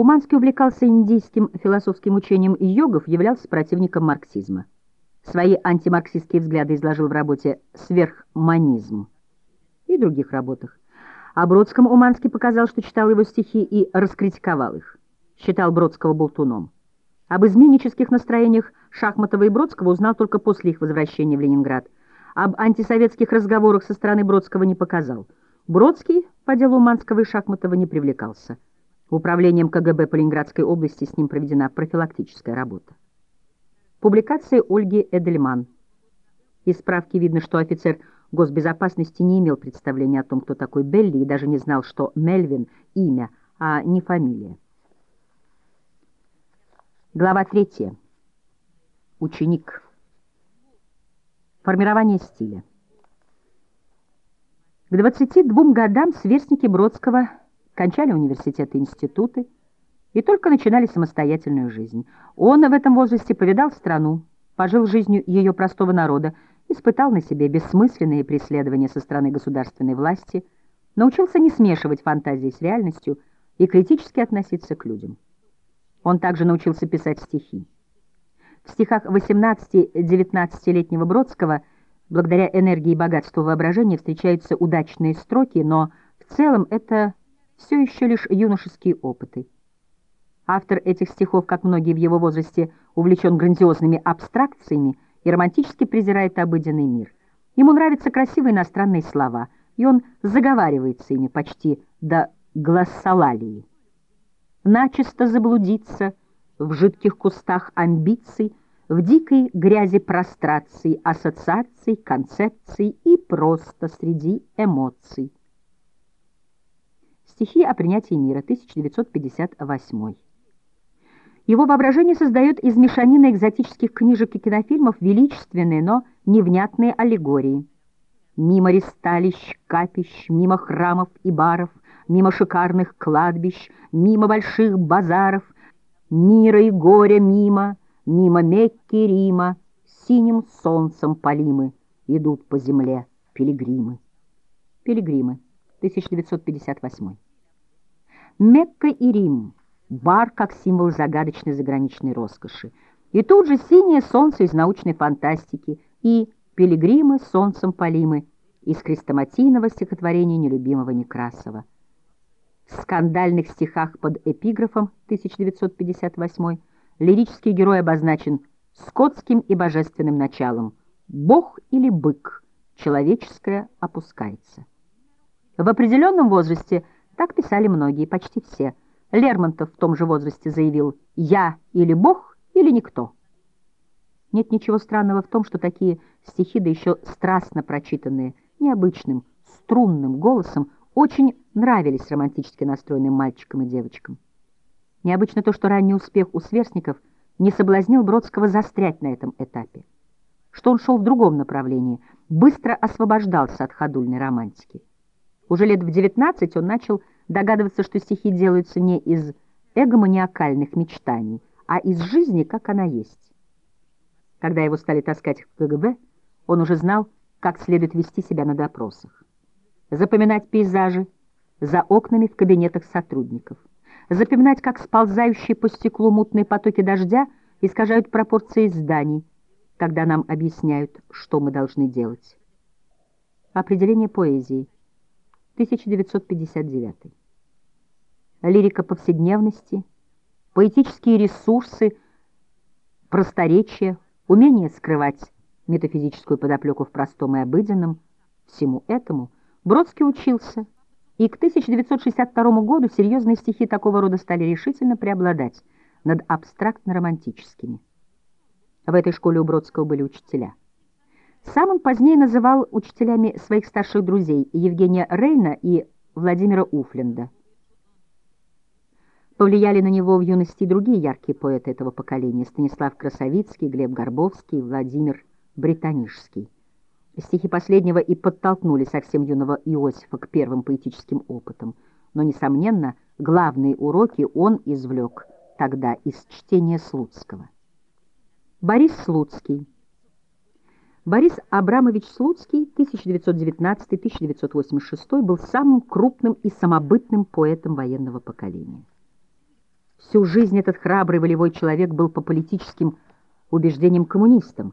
Уманский увлекался индийским философским учением йогов, являлся противником марксизма. Свои антимарксистские взгляды изложил в работе «Сверхманизм» и других работах. А Бродском Уманский показал, что читал его стихи и раскритиковал их. Считал Бродского болтуном. Об изменнических настроениях Шахматова и Бродского узнал только после их возвращения в Ленинград. Об антисоветских разговорах со стороны Бродского не показал. Бродский по делу Уманского и Шахматова не привлекался. Управлением КГБ по Ленинградской области с ним проведена профилактическая работа. Публикация Ольги Эдельман. Из справки видно, что офицер госбезопасности не имел представления о том, кто такой Белли, и даже не знал, что Мельвин — имя, а не фамилия. Глава третья. Ученик. Формирование стиля. К 22 годам сверстники Бродского кончали университеты и институты, и только начинали самостоятельную жизнь. Он в этом возрасте повидал страну, пожил жизнью ее простого народа, испытал на себе бессмысленные преследования со стороны государственной власти, научился не смешивать фантазии с реальностью и критически относиться к людям. Он также научился писать стихи. В стихах 18-19-летнего Бродского благодаря энергии и богатству воображения встречаются удачные строки, но в целом это все еще лишь юношеские опыты. Автор этих стихов, как многие в его возрасте, увлечен грандиозными абстракциями и романтически презирает обыденный мир. Ему нравятся красивые иностранные слова, и он заговаривается ими почти до глоссолалии. Начисто заблудиться в жидких кустах амбиций, в дикой грязи простраций, ассоциаций, концепций и просто среди эмоций. Стихи о принятии мира, 1958 его воображение создает из мешанины экзотических книжек и кинофильмов величественные, но невнятные аллегории. Мимо ресталищ, капищ, мимо храмов и баров, мимо шикарных кладбищ, мимо больших базаров, мира и горя мимо, мимо Мекки Рима, синим солнцем полимы идут по земле пилигримы. Пилигримы, 1958. Мекка и Рим — бар как символ загадочной заграничной роскоши. И тут же синее солнце из научной фантастики и пилигримы солнцем полимы из хрестоматийного стихотворения нелюбимого Некрасова. В скандальных стихах под эпиграфом 1958 лирический герой обозначен скотским и божественным началом «Бог или бык, человеческое опускается». В определенном возрасте так писали многие, почти все – Лермонтов в том же возрасте заявил «Я или Бог, или никто». Нет ничего странного в том, что такие стихи, да еще страстно прочитанные, необычным, струнным голосом, очень нравились романтически настроенным мальчикам и девочкам. Необычно то, что ранний успех у сверстников не соблазнил Бродского застрять на этом этапе, что он шел в другом направлении, быстро освобождался от ходульной романтики. Уже лет в 19 он начал догадываться, что стихи делаются не из эгоманиакальных мечтаний, а из жизни, как она есть. Когда его стали таскать в КГБ, он уже знал, как следует вести себя на допросах. Запоминать пейзажи за окнами в кабинетах сотрудников. Запоминать, как сползающие по стеклу мутные потоки дождя искажают пропорции зданий, когда нам объясняют, что мы должны делать. Определение поэзии. 1959 лирика повседневности, поэтические ресурсы, просторечие, умение скрывать метафизическую подоплеку в простом и обыденном, всему этому Бродский учился, и к 1962 году серьезные стихи такого рода стали решительно преобладать над абстрактно-романтическими. В этой школе у Бродского были учителя. Сам он позднее называл учителями своих старших друзей Евгения Рейна и Владимира Уфленда. Повлияли на него в юности другие яркие поэты этого поколения – Станислав Красовицкий, Глеб Горбовский, Владимир Британишский. Стихи последнего и подтолкнули совсем юного Иосифа к первым поэтическим опытам, но, несомненно, главные уроки он извлек тогда из чтения Слуцкого. Борис Слуцкий Борис Абрамович Слуцкий, 1919-1986, был самым крупным и самобытным поэтом военного поколения. Всю жизнь этот храбрый волевой человек был по политическим убеждениям коммунистом,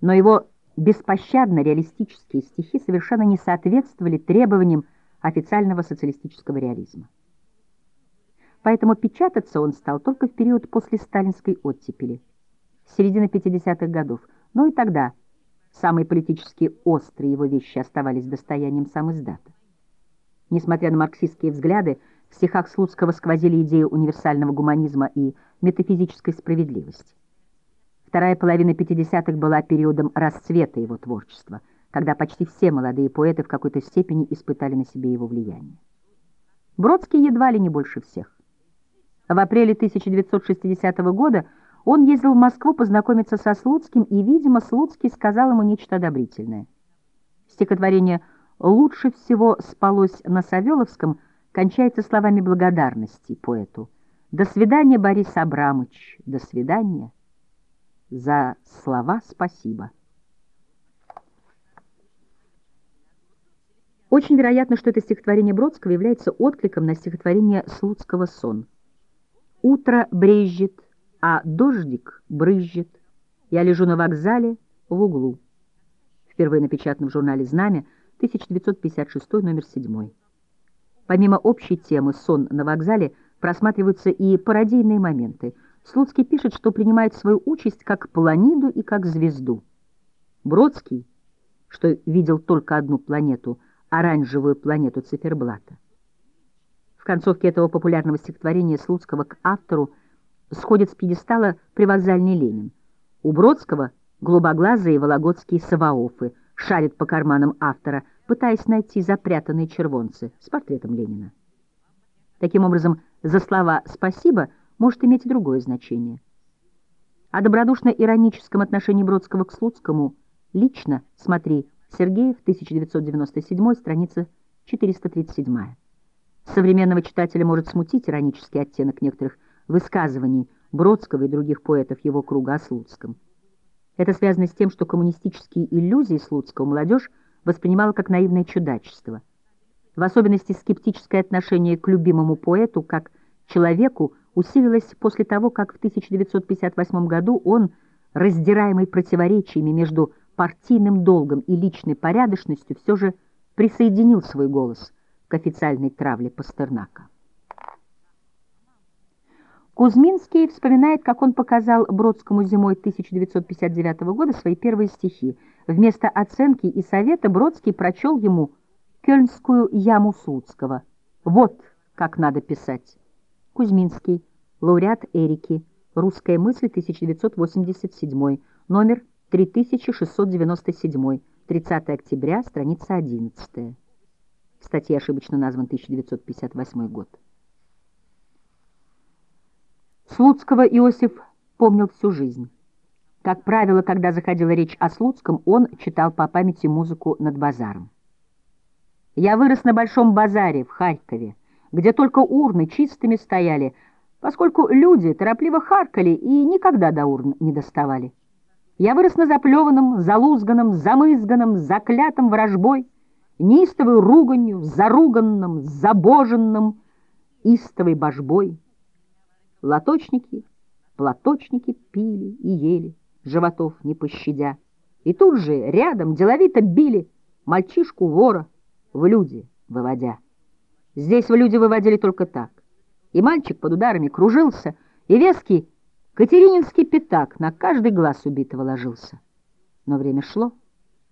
но его беспощадно реалистические стихи совершенно не соответствовали требованиям официального социалистического реализма. Поэтому печататься он стал только в период после сталинской оттепели, середины 50-х годов, но и тогда самые политически острые его вещи оставались достоянием сам издата. Несмотря на марксистские взгляды, в стихах Слуцкого сквозили идеи универсального гуманизма и метафизической справедливости. Вторая половина 50-х была периодом расцвета его творчества, когда почти все молодые поэты в какой-то степени испытали на себе его влияние. Бродский едва ли не больше всех. В апреле 1960 года он ездил в Москву познакомиться со Слуцким, и, видимо, Слуцкий сказал ему нечто одобрительное. Стихотворение «Лучше всего спалось на Савеловском» кончается словами благодарности поэту. «До свидания, Борис Абрамович, до свидания» за слова спасибо. Очень вероятно, что это стихотворение Бродского является откликом на стихотворение Слуцкого «Сон». «Утро брежет, а дождик брызжет. Я лежу на вокзале в углу». Впервые напечатан в журнале «Знамя», 1956, номер 7. Помимо общей темы «Сон на вокзале» просматриваются и пародийные моменты – Слуцкий пишет, что принимает свою участь как планиду и как звезду. Бродский, что видел только одну планету, оранжевую планету циферблата. В концовке этого популярного стихотворения Слуцкого к автору сходит с пьедестала привокзальный Ленин. У Бродского голубоглазые вологодские саваофы шарят по карманам автора, пытаясь найти запрятанные червонцы с портретом Ленина. Таким образом, за слова «спасибо» может иметь другое значение. О добродушно-ироническом отношении Бродского к Слуцкому лично смотри Сергеев, 1997, страница 437. Современного читателя может смутить иронический оттенок некоторых высказываний Бродского и других поэтов его круга о Слуцком. Это связано с тем, что коммунистические иллюзии Слуцкого молодежь воспринимала как наивное чудачество. В особенности скептическое отношение к любимому поэту как человеку, усилилась после того, как в 1958 году он, раздираемый противоречиями между партийным долгом и личной порядочностью, все же присоединил свой голос к официальной травле Пастернака. Кузьминский вспоминает, как он показал Бродскому зимой 1959 года свои первые стихи. Вместо оценки и совета Бродский прочел ему «Кёльнскую яму Слуцкого». Вот как надо писать. Кузьминский, лауреат Эрики, «Русская мысль», 1987, номер 3697, 30 октября, страница 11. В статье ошибочно назван 1958 год. Слуцкого Иосиф помнил всю жизнь. Как правило, когда заходила речь о Слуцком, он читал по памяти музыку над базаром. «Я вырос на Большом базаре в Харькове», где только урны чистыми стояли, поскольку люди торопливо харкали и никогда до урн не доставали. Я вырос на заплеванном, залузганном, замызганном, заклятом вражбой, неистовой руганью, заруганном, забоженном, истовой божбой. Лоточники, платочники пили и ели, животов не пощадя. И тут же рядом деловито били мальчишку-вора в люди выводя. Здесь в люди выводили только так. И мальчик под ударами кружился, и веский Катерининский пятак на каждый глаз убитого ложился. Но время шло,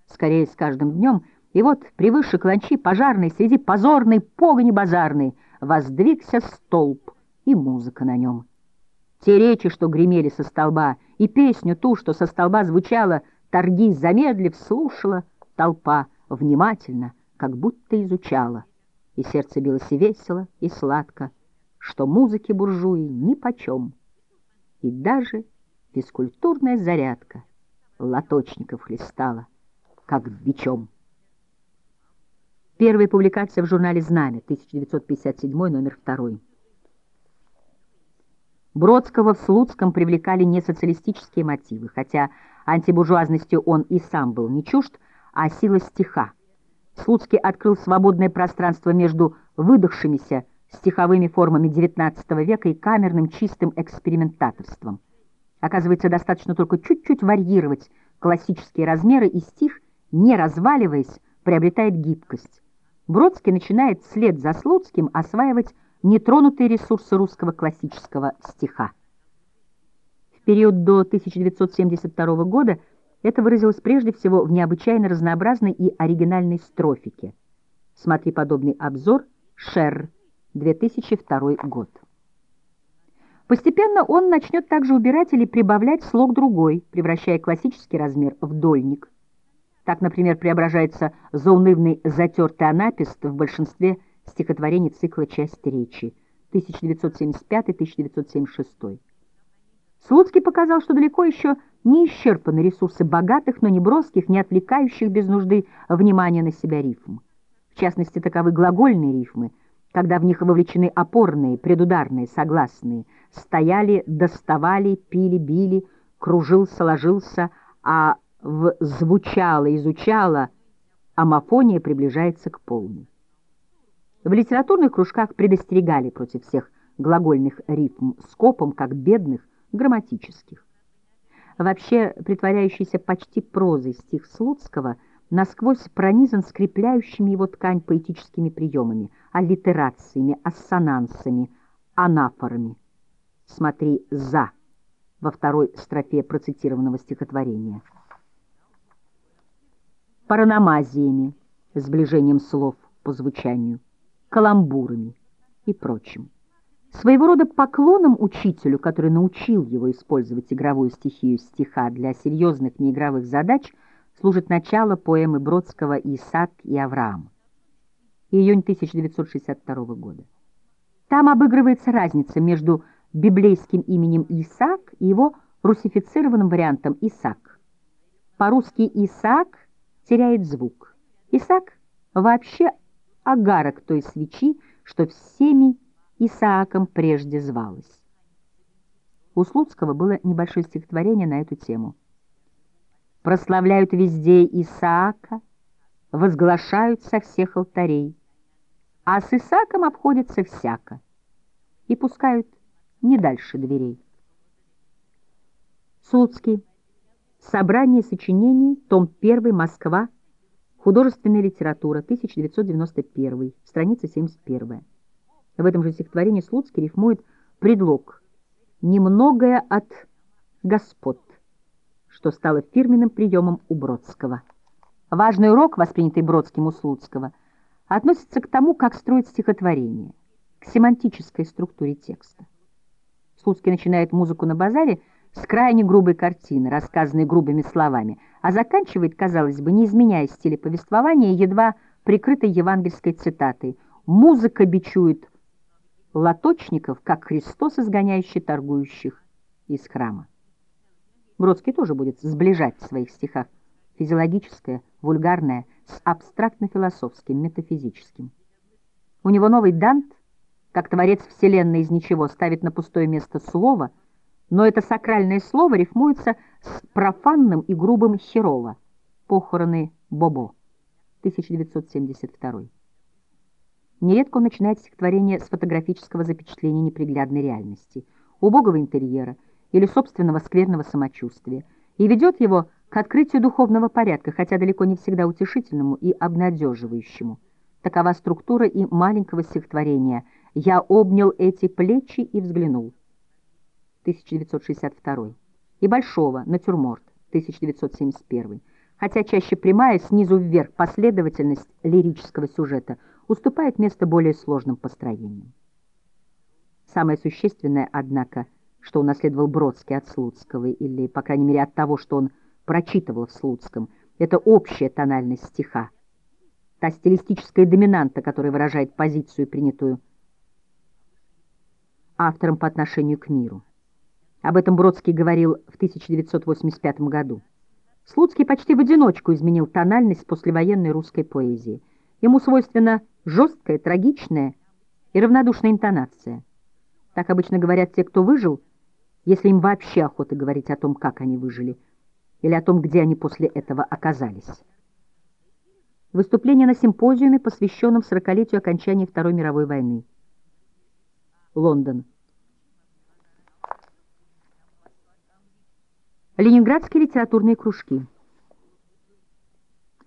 скорее с каждым днем, и вот превыше кланчи пожарной, среди позорной погони базарной, воздвигся столб и музыка на нем. Те речи, что гремели со столба, и песню ту, что со столба звучала, торги замедлив слушала толпа внимательно, как будто изучала и сердце билось и весело, и сладко, что музыки буржуи нипочем, и даже физкультурная зарядка лоточников хлестала, как бичом. Первая публикация в журнале «Знамя», 1957, номер 2. Бродского в Слуцком привлекали не социалистические мотивы, хотя антибуржуазностью он и сам был не чужд, а сила стиха. Слуцкий открыл свободное пространство между выдохшимися стиховыми формами XIX века и камерным чистым экспериментаторством. Оказывается, достаточно только чуть-чуть варьировать классические размеры, и стих, не разваливаясь, приобретает гибкость. Бродский начинает вслед за Слуцким осваивать нетронутые ресурсы русского классического стиха. В период до 1972 года это выразилось прежде всего в необычайно разнообразной и оригинальной строфике. Смотри подобный обзор «Шерр», 2002 год. Постепенно он начнет также убирать или прибавлять слог другой, превращая классический размер в дольник. Так, например, преображается заунывный затертый анапист в большинстве стихотворений цикла «Часть речи» 1975-1976. Слуцкий показал, что далеко еще не исчерпаны ресурсы богатых, но не броских, не отвлекающих без нужды внимания на себя рифм. В частности, таковы глагольные рифмы, когда в них вовлечены опорные, предударные, согласные, стояли, доставали, пили, били, кружился, ложился, а в звучало, изучало, амофония приближается к полной. В литературных кружках предостерегали против всех глагольных рифм скопом, как бедных, грамматических. Вообще, притворяющийся почти прозой стих Слуцкого насквозь пронизан скрепляющими его ткань поэтическими приемами, аллитерациями, ассонансами, анафорами. Смотри «за» во второй строфе процитированного стихотворения параномазиями, сближением слов по звучанию, каламбурами и прочим. Своего рода поклоном учителю, который научил его использовать игровую стихию стиха для серьезных неигровых задач, служит начало поэмы Бродского «Исаак и Авраам». Июнь 1962 года. Там обыгрывается разница между библейским именем Исаак и его русифицированным вариантом Исаак. По-русски Исаак теряет звук. Исаак вообще агарок той свечи, что всеми Исааком прежде звалась. У Слуцкого было небольшое стихотворение на эту тему. «Прославляют везде Исаака, возглашают со всех алтарей, а с Исааком обходятся всяко и пускают не дальше дверей». Слуцкий Собрание сочинений, том 1, Москва, художественная литература, 1991, страница 71. В этом же стихотворении Слуцкий рифмует предлог «немногое от господ», что стало фирменным приемом у Бродского. Важный урок, воспринятый Бродским у Слуцкого, относится к тому, как строить стихотворение, к семантической структуре текста. Слуцкий начинает музыку на базаре – с крайне грубой картины, рассказанной грубыми словами, а заканчивает, казалось бы, не изменяя стиля повествования, едва прикрытой евангельской цитатой «Музыка бичует лоточников, как Христос, изгоняющий торгующих из храма». Бродский тоже будет сближать в своих стихах физиологическое, вульгарное с абстрактно-философским, метафизическим. У него новый Дант, как творец вселенной из ничего, ставит на пустое место слово – но это сакральное слово рифмуется с профанным и грубым Херова. Похороны Бобо, 1972. Нередко он начинает стихотворение с фотографического запечатления неприглядной реальности, убогого интерьера или собственного скверного самочувствия, и ведет его к открытию духовного порядка, хотя далеко не всегда утешительному и обнадеживающему. Такова структура и маленького стихотворения «Я обнял эти плечи и взглянул». 1962, и Большого, натюрморт, 1971, хотя чаще прямая, снизу вверх последовательность лирического сюжета уступает место более сложным построениям. Самое существенное, однако, что унаследовал Бродский от Слуцкого, или, по крайней мере, от того, что он прочитывал в Слуцком, это общая тональность стиха, та стилистическая доминанта, которая выражает позицию, принятую автором по отношению к миру. Об этом Бродский говорил в 1985 году. Слуцкий почти в одиночку изменил тональность послевоенной русской поэзии. Ему свойственна жесткая, трагичная и равнодушная интонация. Так обычно говорят те, кто выжил, если им вообще охота говорить о том, как они выжили, или о том, где они после этого оказались. Выступление на симпозиуме, посвященном 40-летию окончания Второй мировой войны. Лондон. Ленинградские литературные кружки.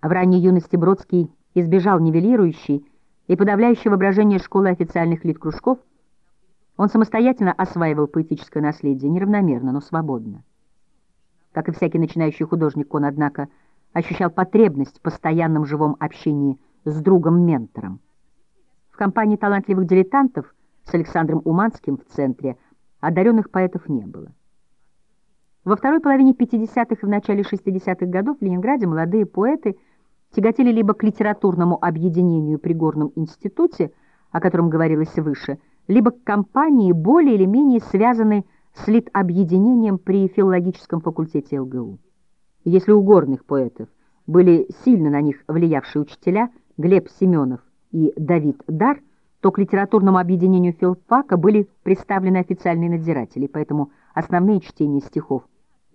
В ранней юности Бродский избежал нивелирующей и подавляющей воображение школы официальных литкружков. Он самостоятельно осваивал поэтическое наследие, неравномерно, но свободно. Как и всякий начинающий художник, он, однако, ощущал потребность в постоянном живом общении с другом-ментором. В компании талантливых дилетантов с Александром Уманским в центре одаренных поэтов не было. Во второй половине 50-х и в начале 60-х годов в Ленинграде молодые поэты тяготели либо к литературному объединению при Горном институте, о котором говорилось выше, либо к компании, более или менее связанной с литобъединением при филологическом факультете ЛГУ. Если у горных поэтов были сильно на них влиявшие учителя Глеб Семенов и Давид Дар, то к литературному объединению филфака были представлены официальные надзиратели, поэтому основные чтения стихов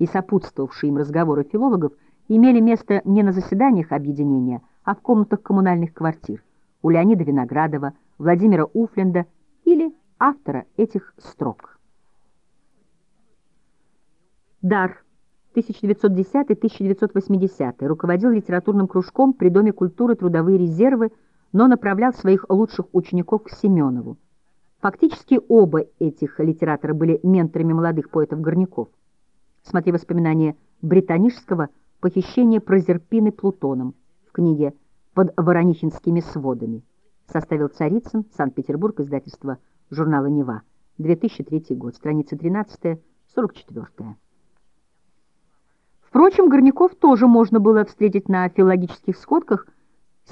и сопутствовавшие им разговоры филологов имели место не на заседаниях объединения, а в комнатах коммунальных квартир у Леонида Виноградова, Владимира Уфленда или автора этих строк. Дар, 1910-1980, руководил литературным кружком при Доме культуры «Трудовые резервы», но направлял своих лучших учеников к Семенову. Фактически оба этих литератора были менторами молодых поэтов-горняков. Смотри воспоминания Британического «Похищение Прозерпины Плутоном» в книге «Под Воронихинскими сводами». Составил Царицын, Санкт-Петербург, издательство журнала «Нева», 2003 год, страница 13, 44. Впрочем, горняков тоже можно было встретить на филологических сходках,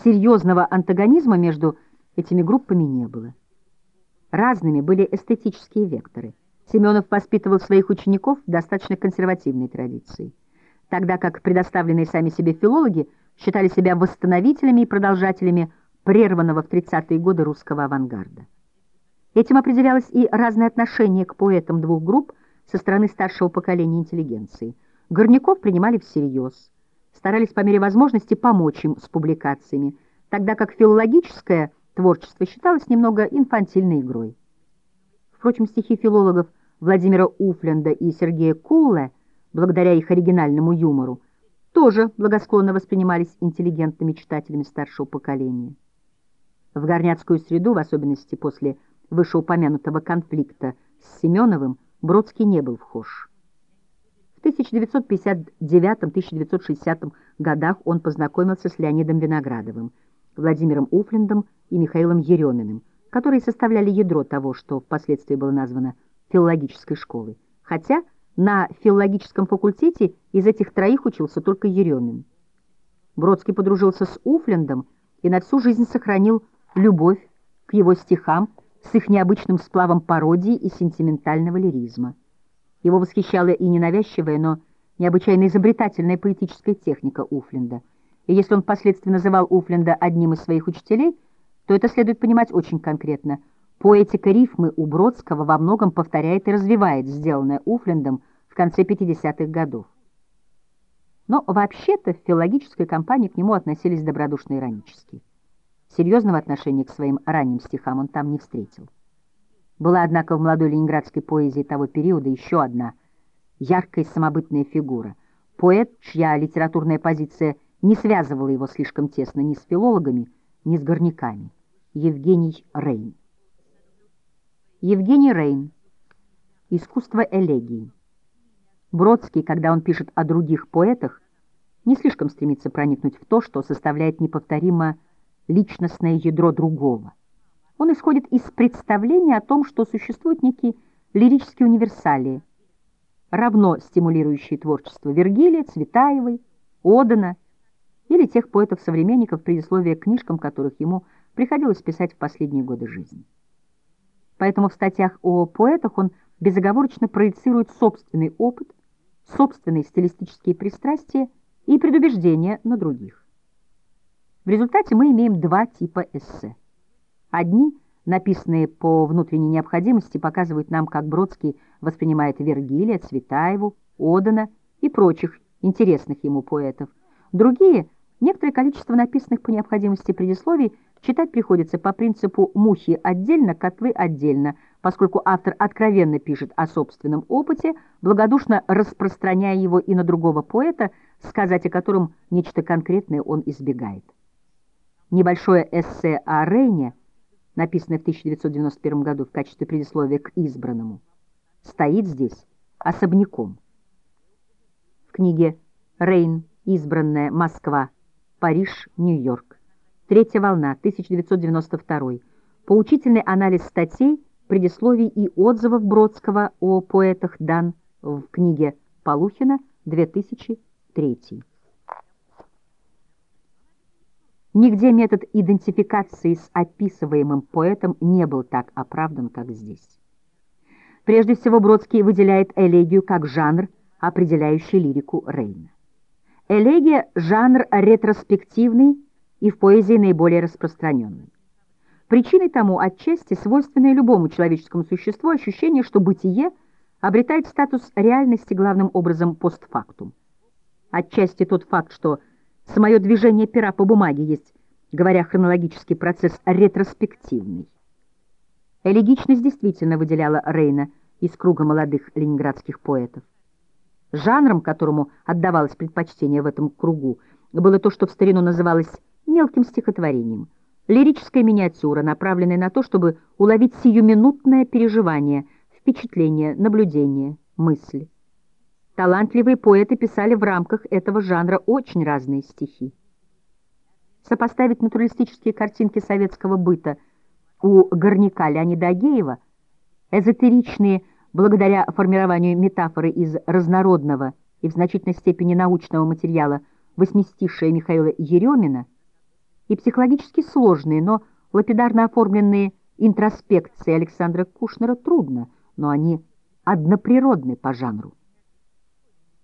серьезного антагонизма между этими группами не было. Разными были эстетические векторы. Семенов воспитывал своих учеников в достаточно консервативной традиции, тогда как предоставленные сами себе филологи считали себя восстановителями и продолжателями прерванного в 30-е годы русского авангарда. Этим определялось и разное отношение к поэтам двух групп со стороны старшего поколения интеллигенции – Горняков принимали всерьез, старались по мере возможности помочь им с публикациями, тогда как филологическое творчество считалось немного инфантильной игрой. Впрочем, стихи филологов Владимира Уфленда и Сергея Кулле, благодаря их оригинальному юмору, тоже благосклонно воспринимались интеллигентными читателями старшего поколения. В горняцкую среду, в особенности после вышеупомянутого конфликта с Семеновым, Бродский не был вхож. В 1959-1960 годах он познакомился с Леонидом Виноградовым, Владимиром Уфлендом и Михаилом Ереминым, которые составляли ядро того, что впоследствии было названо филологической школой. Хотя на филологическом факультете из этих троих учился только Еремин. Бродский подружился с Уфлендом и на всю жизнь сохранил любовь к его стихам с их необычным сплавом пародии и сентиментального лиризма. Его восхищала и ненавязчивая, но необычайно изобретательная поэтическая техника Уфленда. И если он впоследствии называл Уфленда одним из своих учителей, то это следует понимать очень конкретно. Поэтика рифмы у Бродского во многом повторяет и развивает сделанное Уфлендом в конце 50-х годов. Но вообще-то в филологической компании к нему относились добродушно иронически. Серьезного отношения к своим ранним стихам он там не встретил. Была, однако, в молодой ленинградской поэзии того периода еще одна яркая самобытная фигура. Поэт, чья литературная позиция не связывала его слишком тесно ни с филологами, ни с горняками. Евгений Рейн. Евгений Рейн. Искусство элегии. Бродский, когда он пишет о других поэтах, не слишком стремится проникнуть в то, что составляет неповторимо личностное ядро другого. Он исходит из представления о том, что существуют некие лирические универсалии, равно стимулирующие творчество Вергилия, Цветаевой, Одена или тех поэтов-современников, предисловия к книжкам которых ему приходилось писать в последние годы жизни. Поэтому в статьях о поэтах он безоговорочно проецирует собственный опыт, собственные стилистические пристрастия и предубеждения на других. В результате мы имеем два типа эссе. Одни, написанные по внутренней необходимости, показывают нам, как Бродский воспринимает Вергилия, Цветаеву, Одена и прочих интересных ему поэтов. Другие, некоторое количество написанных по необходимости предисловий, читать приходится по принципу «мухи отдельно, котлы отдельно», поскольку автор откровенно пишет о собственном опыте, благодушно распространяя его и на другого поэта, сказать о котором нечто конкретное он избегает. Небольшое эссе о Рейне, написанное в 1991 году в качестве предисловия к избранному, стоит здесь особняком. В книге «Рейн. Избранная. Москва. Париж. Нью-Йорк. Третья волна. 1992. Поучительный анализ статей, предисловий и отзывов Бродского о поэтах дан в книге Полухина 2003. Нигде метод идентификации с описываемым поэтом не был так оправдан, как здесь. Прежде всего, Бродский выделяет элегию как жанр, определяющий лирику Рейна. Элегия – жанр ретроспективный и в поэзии наиболее распространенный. Причиной тому отчасти свойственное любому человеческому существу ощущение, что бытие обретает статус реальности главным образом постфактум. Отчасти тот факт, что Самое движение пера по бумаге есть, говоря хронологический процесс, ретроспективный. Элегичность действительно выделяла Рейна из круга молодых ленинградских поэтов. Жанром, которому отдавалось предпочтение в этом кругу, было то, что в старину называлось мелким стихотворением. Лирическая миниатюра, направленная на то, чтобы уловить сиюминутное переживание, впечатление, наблюдение, мысль. Талантливые поэты писали в рамках этого жанра очень разные стихи. Сопоставить натуралистические картинки советского быта у горняка Леонида Агеева, эзотеричные благодаря формированию метафоры из разнородного и в значительной степени научного материала восьмистишия Михаила Еремина и психологически сложные, но лапидарно оформленные интроспекции Александра Кушнера трудно, но они одноприродны по жанру.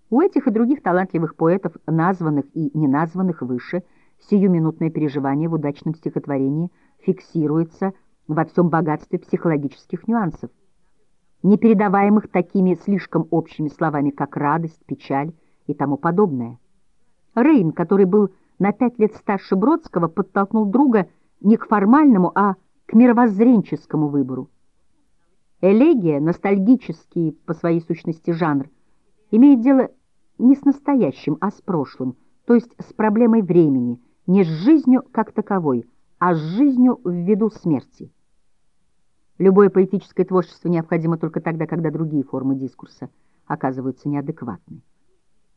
У этих и других талантливых поэтов, названных и неназванных выше, сиюминутное переживание в удачном стихотворении фиксируется во всем богатстве психологических нюансов, не передаваемых такими слишком общими словами, как радость, печаль и тому подобное. Рейн, который был на пять лет старше Бродского, подтолкнул друга не к формальному, а к мировоззренческому выбору. Элегия, ностальгический по своей сущности жанр, имеет дело не с настоящим, а с прошлым, то есть с проблемой времени, не с жизнью как таковой, а с жизнью в виду смерти. Любое поэтическое творчество необходимо только тогда, когда другие формы дискурса оказываются неадекватны.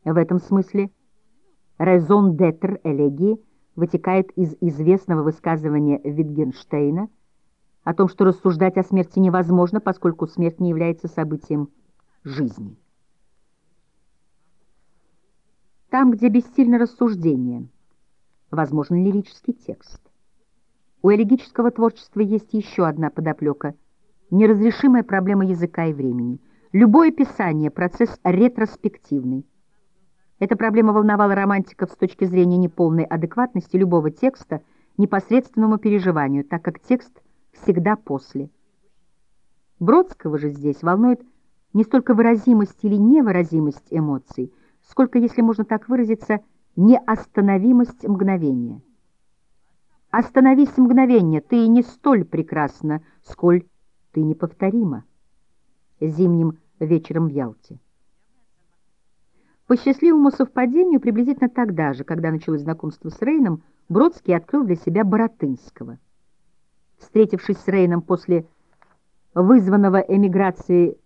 В этом смысле «raison d'être» элегии вытекает из известного высказывания Витгенштейна о том, что рассуждать о смерти невозможно, поскольку смерть не является событием жизни. Там, где бессильно рассуждение, возможен лирический текст. У элегического творчества есть еще одна подоплека – неразрешимая проблема языка и времени. Любое писание – процесс ретроспективный. Эта проблема волновала романтиков с точки зрения неполной адекватности любого текста непосредственному переживанию, так как текст всегда после. Бродского же здесь волнует не столько выразимость или невыразимость эмоций – сколько, если можно так выразиться, неостановимость мгновения. Остановись мгновение, ты не столь прекрасна, сколь ты неповторима. Зимним вечером в Ялте. По счастливому совпадению, приблизительно тогда же, когда началось знакомство с Рейном, Бродский открыл для себя Боротынского. Встретившись с Рейном после вызванного эмиграции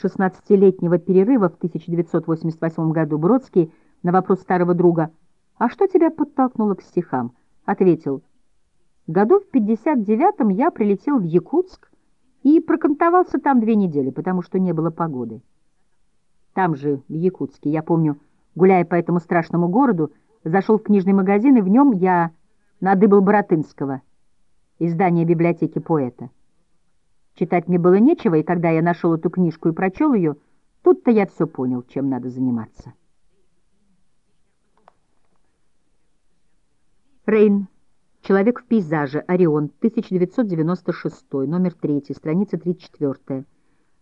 16-летнего перерыва в 1988 году Бродский на вопрос старого друга «А что тебя подтолкнуло к стихам?» ответил «Году в 59-м я прилетел в Якутск и прокантовался там две недели, потому что не было погоды. Там же, в Якутске, я помню, гуляя по этому страшному городу, зашел в книжный магазин, и в нем я надыбал Боротынского, издание библиотеки поэта. Читать мне было нечего, и когда я нашел эту книжку и прочел ее, тут-то я все понял, чем надо заниматься. Рейн. Человек в пейзаже. Орион. 1996. Номер 3. Страница 34.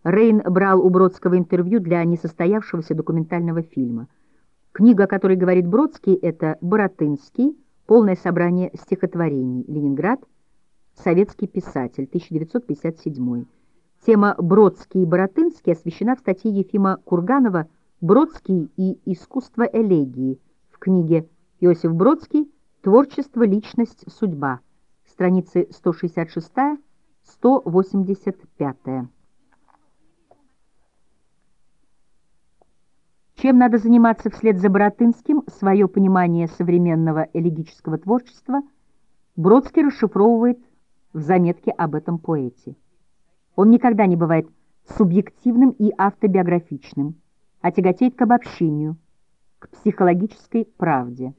Рейн брал у Бродского интервью для несостоявшегося документального фильма. Книга, о которой говорит Бродский, это «Боротынский. Полное собрание стихотворений. Ленинград. Советский писатель, 1957. Тема «Бродский и Боротынский» освещена в статье Ефима Курганова «Бродский и искусство элегии» в книге «Иосиф Бродский. Творчество, личность, судьба», страницы 166-185. Чем надо заниматься вслед за Боротынским, свое понимание современного элегического творчества Бродский расшифровывает в заметке об этом поэте. Он никогда не бывает субъективным и автобиографичным, а тяготеет к обобщению, к психологической правде.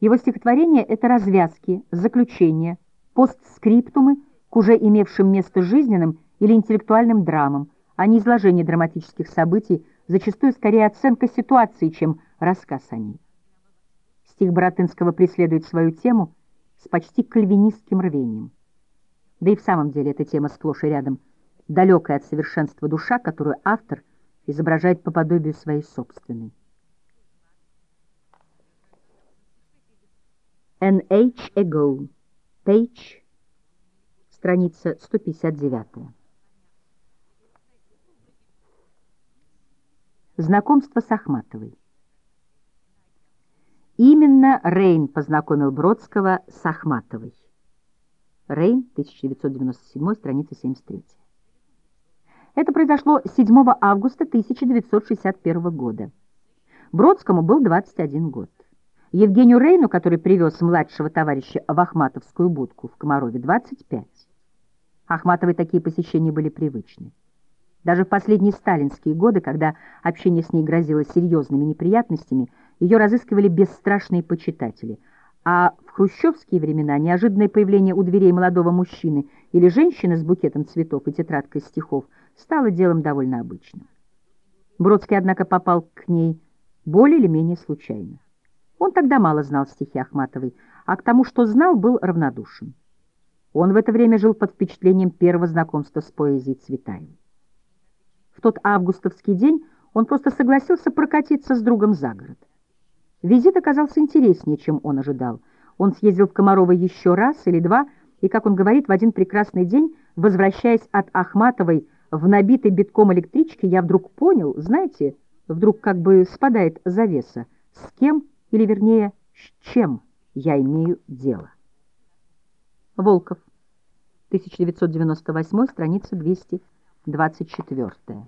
Его стихотворения — это развязки, заключения, постскриптумы к уже имевшим место жизненным или интеллектуальным драмам, а не изложение драматических событий, зачастую скорее оценка ситуации, чем рассказ о ней. Стих Боротынского преследует свою тему с почти кальвинистским рвением. Да и в самом деле эта тема сплошь и рядом далекая от совершенства душа, которую автор изображает по подобию своей собственной. An Age Ago, page, страница 159. Знакомство с Ахматовой. Именно Рейн познакомил Бродского с Ахматовой. Рейн, 1997, страница 73. Это произошло 7 августа 1961 года. Бродскому был 21 год. Евгению Рейну, который привез младшего товарища в Ахматовскую будку в Комарове, 25. Ахматовой такие посещения были привычны. Даже в последние сталинские годы, когда общение с ней грозило серьезными неприятностями, ее разыскивали бесстрашные почитатели – а в хрущевские времена неожиданное появление у дверей молодого мужчины или женщины с букетом цветов и тетрадкой стихов стало делом довольно обычным. Бродский, однако, попал к ней более или менее случайно. Он тогда мало знал стихи Ахматовой, а к тому, что знал, был равнодушен. Он в это время жил под впечатлением первого знакомства с поэзией Цветаевой. Тот августовский день он просто согласился прокатиться с другом за город. Визит оказался интереснее, чем он ожидал. Он съездил в Комарово еще раз или два, и, как он говорит, в один прекрасный день, возвращаясь от Ахматовой в набитой битком электричке, я вдруг понял, знаете, вдруг как бы спадает завеса, с кем, или вернее, с чем я имею дело. Волков, 1998, страница 224.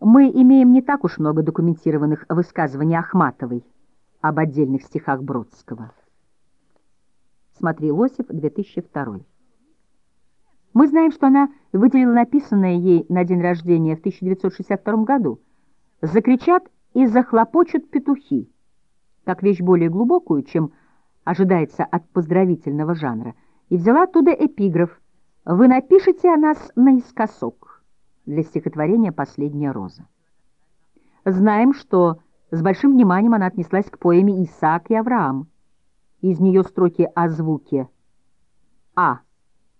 Мы имеем не так уж много документированных высказываний Ахматовой об отдельных стихах Бродского. Смотри, Лосев, 2002. Мы знаем, что она выделила написанное ей на день рождения в 1962 году «Закричат и захлопочут петухи», как вещь более глубокую, чем ожидается от поздравительного жанра, и взяла оттуда эпиграф «Вы напишите о нас наискосок» для стихотворения «Последняя роза». Знаем, что с большим вниманием она отнеслась к поэме «Исаак и Авраам». Из нее строки о звуке «А».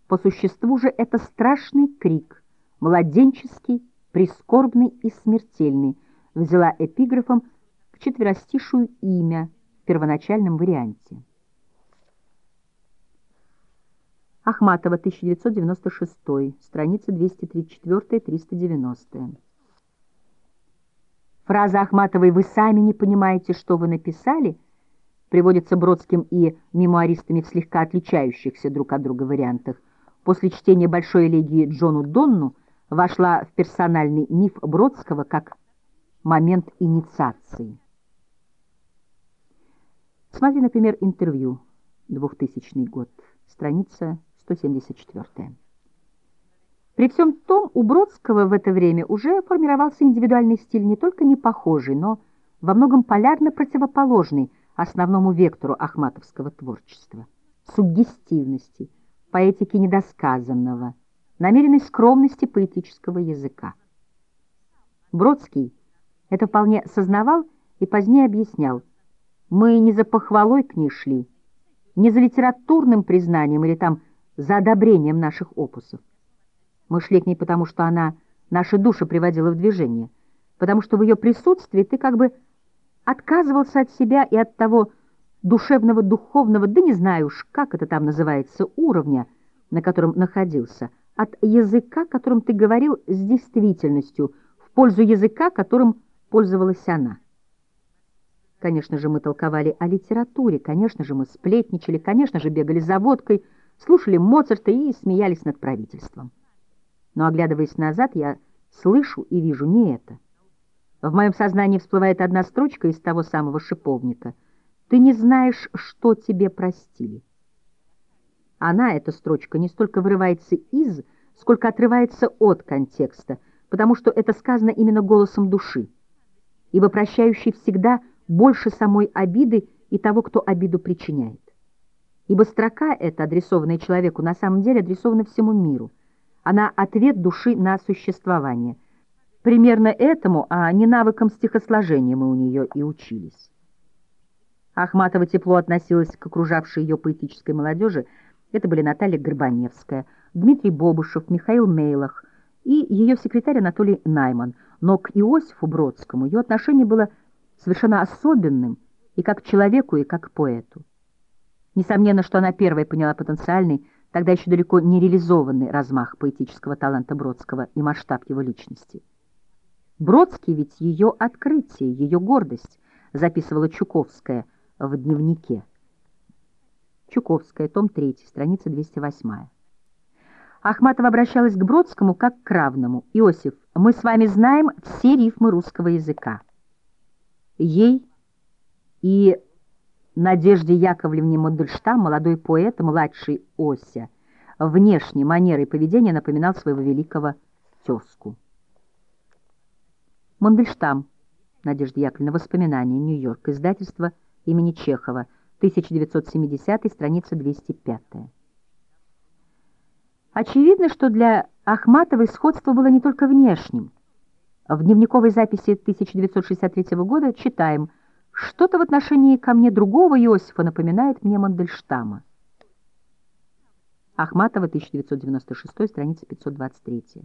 По существу же это страшный крик, младенческий, прискорбный и смертельный, взяла эпиграфом к четверостишую имя в первоначальном варианте. Ахматова, 1996, страница 234-390. Фраза Ахматовой «Вы сами не понимаете, что вы написали» приводится Бродским и мемуаристами в слегка отличающихся друг от друга вариантах. После чтения большой элегии Джону Донну вошла в персональный миф Бродского как момент инициации. Смотри, например, интервью, 2000 год, страница 174. При всем том, у Бродского в это время уже формировался индивидуальный стиль не только не похожий, но во многом полярно противоположный основному вектору ахматовского творчества. Суггестивности, поэтики недосказанного, намеренной скромности поэтического языка. Бродский это вполне сознавал и позднее объяснял. Мы не за похвалой к ней шли, не за литературным признанием или там за одобрением наших опусов. Мы шли к ней потому, что она наши души приводила в движение, потому что в ее присутствии ты как бы отказывался от себя и от того душевного, духовного, да не знаю уж, как это там называется, уровня, на котором находился, от языка, которым ты говорил, с действительностью, в пользу языка, которым пользовалась она. Конечно же, мы толковали о литературе, конечно же, мы сплетничали, конечно же, бегали за водкой, слушали Моцарта и смеялись над правительством. Но, оглядываясь назад, я слышу и вижу не это. В моем сознании всплывает одна строчка из того самого шиповника. «Ты не знаешь, что тебе простили». Она, эта строчка, не столько вырывается из, сколько отрывается от контекста, потому что это сказано именно голосом души, ибо прощающий всегда больше самой обиды и того, кто обиду причиняет. Ибо строка эта, адресованная человеку, на самом деле адресована всему миру. Она ответ души на существование. Примерно этому, а не навыкам стихосложения мы у нее и учились. Ахматова тепло относилась к окружавшей ее поэтической молодежи, это были Наталья Горбаневская, Дмитрий Бобушев, Михаил Мейлах и ее секретарь Анатолий Найман. Но к Иосифу Бродскому ее отношение было совершенно особенным и как человеку, и как поэту. Несомненно, что она первая поняла потенциальный, тогда еще далеко не реализованный размах поэтического таланта Бродского и масштаб его личности. Бродский ведь ее открытие, ее гордость, записывала Чуковская в дневнике. Чуковская, том 3, страница 208. Ахматова обращалась к Бродскому как к равному. «Иосиф, мы с вами знаем все рифмы русского языка». Ей и Надежде Яковлевне Мандельштам, молодой поэт, младший Ося, внешне, манерой поведения напоминал своего великого тезку. Мандельштам, Надежда Яковлевна, воспоминания, Нью-Йорк, издательство имени Чехова, 1970, страница 205. Очевидно, что для Ахматовой сходство было не только внешним. В дневниковой записи 1963 года читаем «Что-то в отношении ко мне другого Иосифа напоминает мне Мандельштама». Ахматова, 1996, страница 523.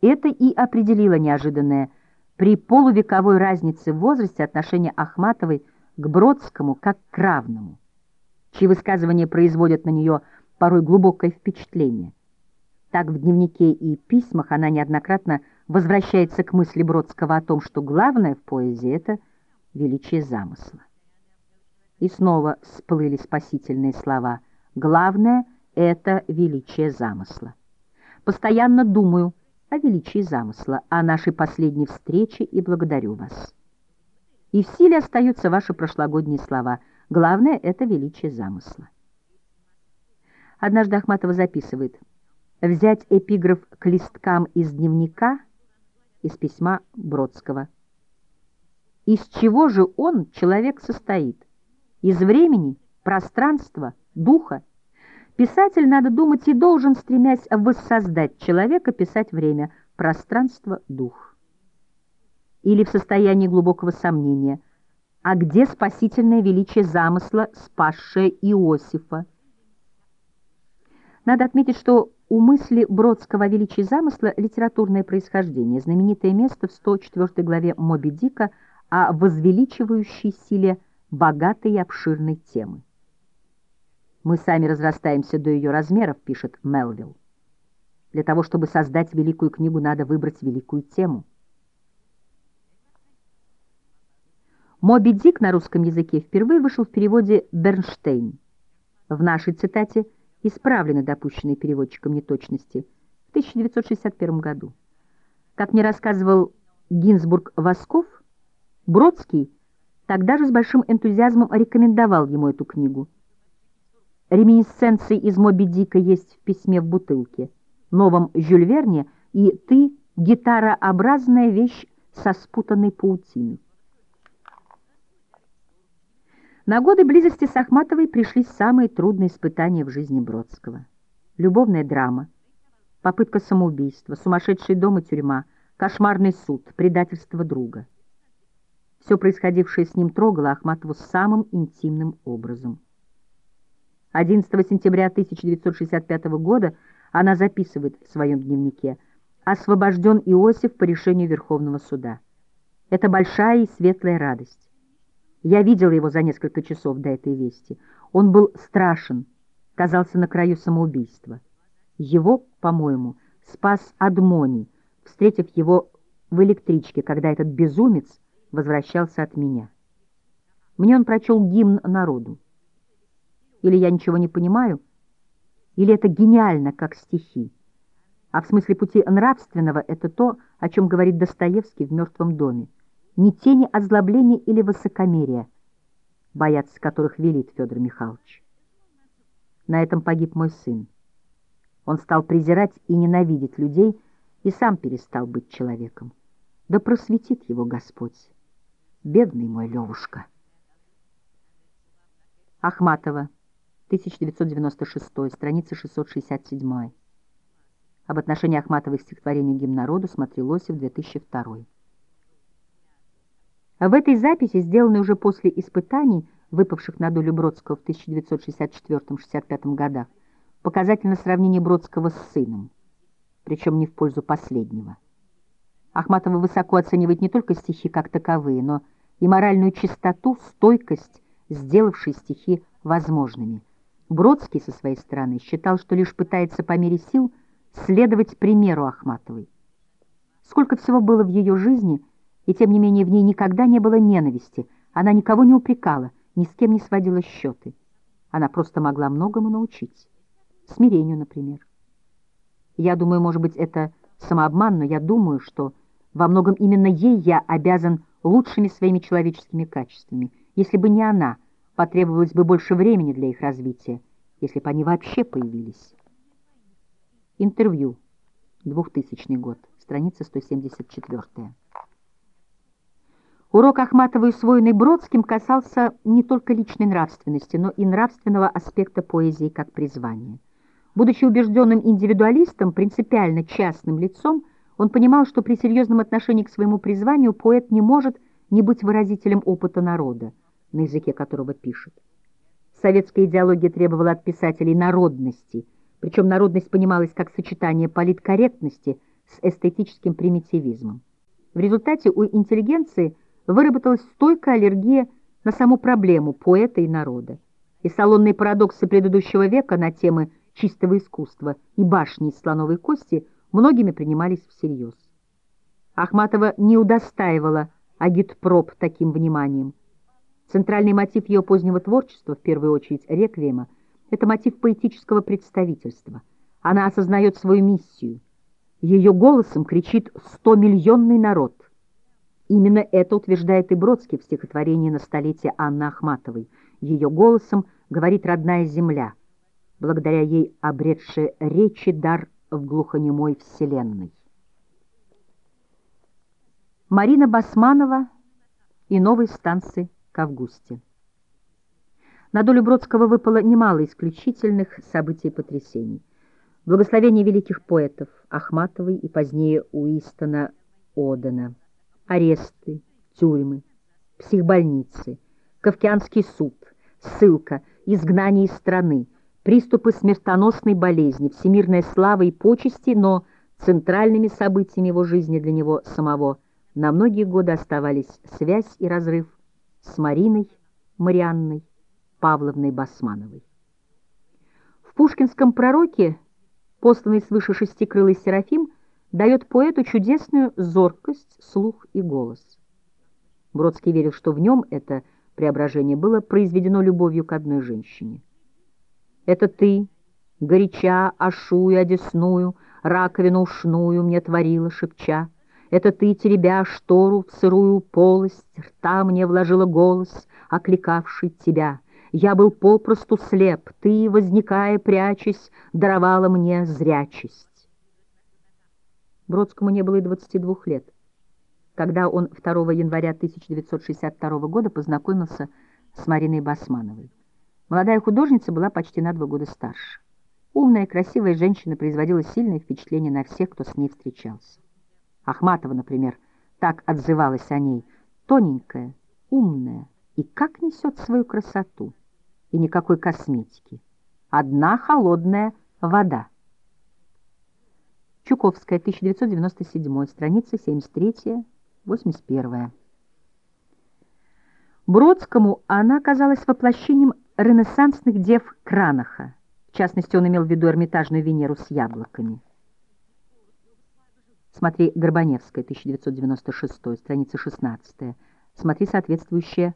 Это и определило неожиданное при полувековой разнице в возрасте отношение Ахматовой к Бродскому как к равному, чьи высказывания производят на нее порой глубокое впечатление. Так в дневнике и письмах она неоднократно возвращается к мысли Бродского о том, что главное в поэзии — это величие замысла. И снова всплыли спасительные слова «Главное — это величие замысла». Постоянно думаю о величии замысла, о нашей последней встрече и благодарю вас. И в силе остаются ваши прошлогодние слова. Главное — это величие замысла. Однажды Ахматова записывает «Взять эпиграф к листкам из дневника, из письма Бродского. Из чего же он, человек, состоит? Из времени, пространства, духа? Писатель, надо думать, и должен, стремясь воссоздать человека, писать время, пространство, дух» или в состоянии глубокого сомнения, а где спасительное величие замысла, спасшее Иосифа? Надо отметить, что у мысли Бродского о величии замысла литературное происхождение, знаменитое место в 104 главе «Моби Дика» о возвеличивающей силе богатой и обширной темы. «Мы сами разрастаемся до ее размеров», — пишет Мелвилл. «Для того, чтобы создать великую книгу, надо выбрать великую тему». «Моби Дик» на русском языке впервые вышел в переводе «Бернштейн». В нашей цитате исправлены допущенные переводчиком неточности в 1961 году. Как мне рассказывал Гинзбург Восков, Бродский тогда же с большим энтузиазмом рекомендовал ему эту книгу. Реминисценции из «Моби Дика» есть в письме в бутылке, новом Жюль Верне и «Ты» — гитарообразная вещь со спутанной паутиной. На годы близости с Ахматовой пришли самые трудные испытания в жизни Бродского. Любовная драма, попытка самоубийства, сумасшедший дом и тюрьма, кошмарный суд, предательство друга. Все происходившее с ним трогало Ахматову самым интимным образом. 11 сентября 1965 года она записывает в своем дневнике «Освобожден Иосиф по решению Верховного суда. Это большая и светлая радость. Я видела его за несколько часов до этой вести. Он был страшен, казался на краю самоубийства. Его, по-моему, спас Адмони, встретив его в электричке, когда этот безумец возвращался от меня. Мне он прочел гимн народу. Или я ничего не понимаю, или это гениально, как стихи. А в смысле пути нравственного это то, о чем говорит Достоевский в «Мертвом доме». Ни тени озлобления или высокомерия, бояться которых велит Федор Михайлович. На этом погиб мой сын. Он стал презирать и ненавидеть людей и сам перестал быть человеком. Да просветит его Господь, бедный мой Левушка. Ахматова, 1996, страница 667. Об отношении Ахматовой к стихотворению «Гимн народу» смотри Лосев, 2002. В этой записи, сделанной уже после испытаний, выпавших на долю Бродского в 1964-65 годах, показательно сравнение Бродского с сыном, причем не в пользу последнего. Ахматова высоко оценивает не только стихи как таковые, но и моральную чистоту, стойкость, сделавшие стихи возможными. Бродский, со своей стороны, считал, что лишь пытается по мере сил следовать примеру Ахматовой. Сколько всего было в ее жизни, и тем не менее в ней никогда не было ненависти, она никого не упрекала, ни с кем не сводила счеты. Она просто могла многому научить. Смирению, например. Я думаю, может быть, это самообман, но я думаю, что во многом именно ей я обязан лучшими своими человеческими качествами. Если бы не она, потребовалось бы больше времени для их развития, если бы они вообще появились. Интервью. 2000 год. Страница 174. Урок Ахматовой, усвоенный Бродским, касался не только личной нравственности, но и нравственного аспекта поэзии как призвания. Будучи убежденным индивидуалистом, принципиально частным лицом, он понимал, что при серьезном отношении к своему призванию поэт не может не быть выразителем опыта народа, на языке которого пишет. Советская идеология требовала от писателей народности, причем народность понималась как сочетание политкорректности с эстетическим примитивизмом. В результате у интеллигенции выработалась стойкая аллергия на саму проблему поэта и народа. И салонные парадоксы предыдущего века на темы чистого искусства и башни из слоновой кости – многими принимались всерьез. Ахматова не удостаивала агитпроп таким вниманием. Центральный мотив ее позднего творчества, в первую очередь реквиема, это мотив поэтического представительства. Она осознает свою миссию. Ее голосом кричит «сто-миллионный народ». Именно это утверждает и Бродский в стихотворении на столетие Анны Ахматовой. Ее голосом говорит родная земля, благодаря ей обретшая речи дар в глухонемой вселенной. Марина Басманова и новые станции к августе. На долю Бродского выпало немало исключительных событий и потрясений. Благословение великих поэтов Ахматовой и позднее Уистона Одена, аресты, тюрьмы, психбольницы, Кавкианский суд, ссылка, изгнание из страны — приступы смертоносной болезни, всемирная слава и почести, но центральными событиями его жизни для него самого на многие годы оставались связь и разрыв с Мариной Марианной Павловной Басмановой. В пушкинском пророке, посланный свыше шестикрылый Серафим, дает поэту чудесную зоркость, слух и голос. Бродский верил, что в нем это преображение было произведено любовью к одной женщине. Это ты, горяча, ошую одесную, раковину ушную мне творила, шепча. Это ты, теребя штору в сырую полость, рта мне вложила голос, окликавший тебя. Я был попросту слеп, ты, возникая, прячась, даровала мне зрячесть. Бродскому не было и 22 лет, когда он 2 января 1962 года познакомился с Мариной Басмановой. Молодая художница была почти на два года старше. Умная, красивая женщина производила сильное впечатление на всех, кто с ней встречался. Ахматова, например, так отзывалась о ней. Тоненькая, умная и как несет свою красоту. И никакой косметики. Одна холодная вода. Чуковская, 1997, страница 73-81. Бродскому она казалась воплощением ренессансных дев Кранаха, В частности, он имел в виду Эрмитажную Венеру с яблоками. Смотри Горбаневская, 1996, страница 16. Смотри соответствующее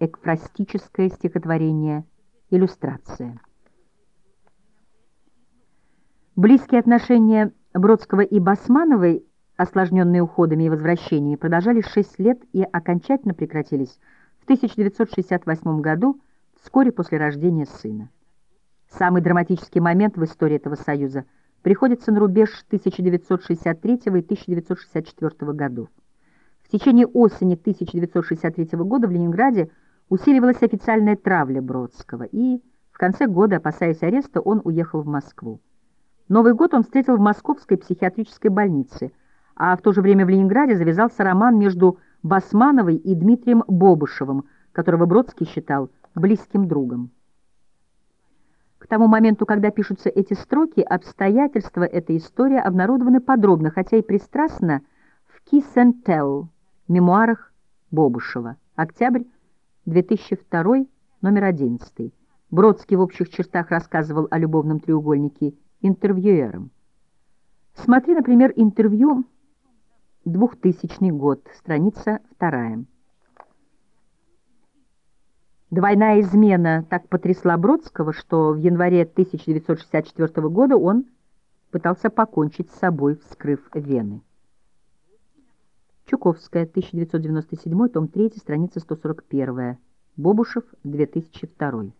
экфрастическое стихотворение «Иллюстрация». Близкие отношения Бродского и Басмановой, осложненные уходами и возвращениями, продолжались шесть лет и окончательно прекратились в 1968 году, вскоре после рождения сына. Самый драматический момент в истории этого союза приходится на рубеж 1963 и 1964 годов. В течение осени 1963 года в Ленинграде усиливалась официальная травля Бродского, и в конце года, опасаясь ареста, он уехал в Москву. Новый год он встретил в московской психиатрической больнице, а в то же время в Ленинграде завязался роман между Басмановой и Дмитрием Бобышевым, которого Бродский считал близким другом. К тому моменту, когда пишутся эти строки, обстоятельства этой истории обнародованы подробно, хотя и пристрастно, в «Kiss and Tell» мемуарах Бобышева. Октябрь 2002, номер 11. Бродский в общих чертах рассказывал о любовном треугольнике интервьюером. Смотри, например, интервью 2000 год, страница 2. Двойная измена так потрясла Бродского, что в январе 1964 года он пытался покончить с собой, вскрыв вены. Чуковская, 1997, том 3, страница 141. Бобушев, 2002.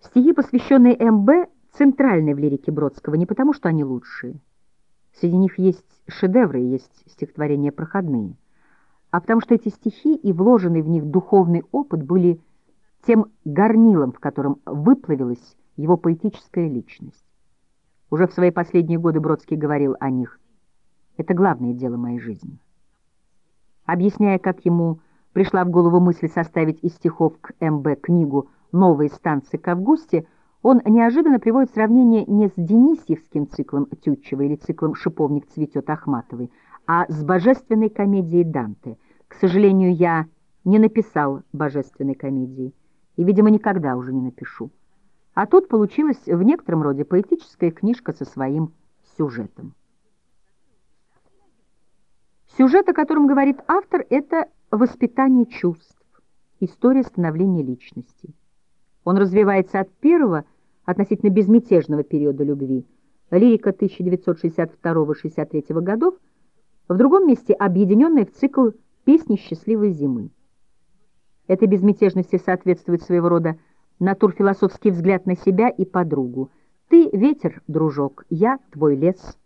Стихи, посвященные М.Б., центральные в лирике Бродского не потому, что они лучшие. Среди них есть шедевры, есть стихотворения проходные, а потому что эти стихи и вложенный в них духовный опыт были тем горнилом, в котором выплавилась его поэтическая личность. Уже в свои последние годы Бродский говорил о них. Это главное дело моей жизни. Объясняя, как ему пришла в голову мысль составить из стихов к МБ книгу «Новые станции к Августе», он неожиданно приводит сравнение не с Денисьевским циклом Тютчева или циклом «Шиповник цветет» Ахматовой, а с божественной комедией Данте. К сожалению, я не написал божественной комедии и, видимо, никогда уже не напишу. А тут получилась в некотором роде поэтическая книжка со своим сюжетом. Сюжет, о котором говорит автор, это воспитание чувств, история становления личности. Он развивается от первого, относительно безмятежного периода любви, лирика 1962-63 годов, в другом месте объединенная в цикл «Песни счастливой зимы». Этой безмятежности соответствует своего рода натурфилософский взгляд на себя и подругу. «Ты — ветер, дружок, я — твой лес».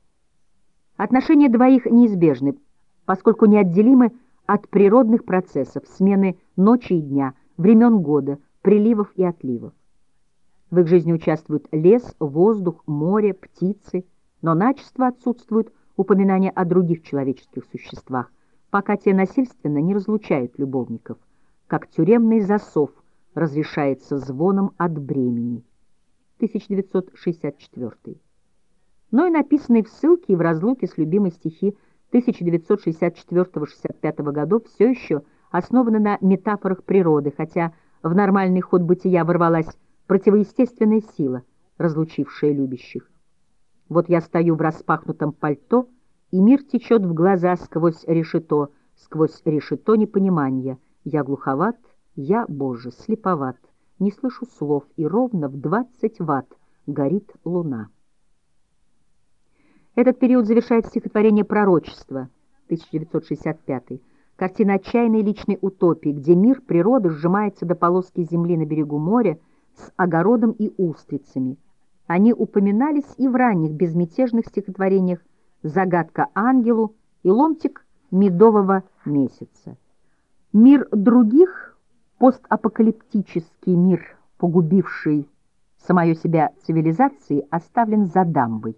Отношения двоих неизбежны, поскольку неотделимы от природных процессов, смены ночи и дня, времен года, приливов и отливов. В их жизни участвуют лес, воздух, море, птицы, но начисто отсутствуют упоминания о других человеческих существах, пока те насильственно не разлучают любовников, как тюремный засов разрешается звоном от бремени. 1964. Но и написанные в ссылке и в разлуке с любимой стихи 1964-65 годов все еще основаны на метафорах природы, хотя в нормальный ход бытия ворвалась противоестественная сила, разлучившая любящих. Вот я стою в распахнутом пальто, и мир течет в глаза сквозь решето, сквозь решето непонимания. Я глуховат, я, Боже, слеповат, не слышу слов, и ровно в двадцать ватт горит луна. Этот период завершает стихотворение «Пророчество» 1965 картина отчаянной личной утопии, где мир природы сжимается до полоски земли на берегу моря с огородом и устрицами. Они упоминались и в ранних безмятежных стихотворениях «Загадка ангелу» и «Ломтик медового месяца». Мир других, постапокалиптический мир, погубивший самое себя цивилизации, оставлен за дамбой.